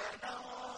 أَرْسَلَ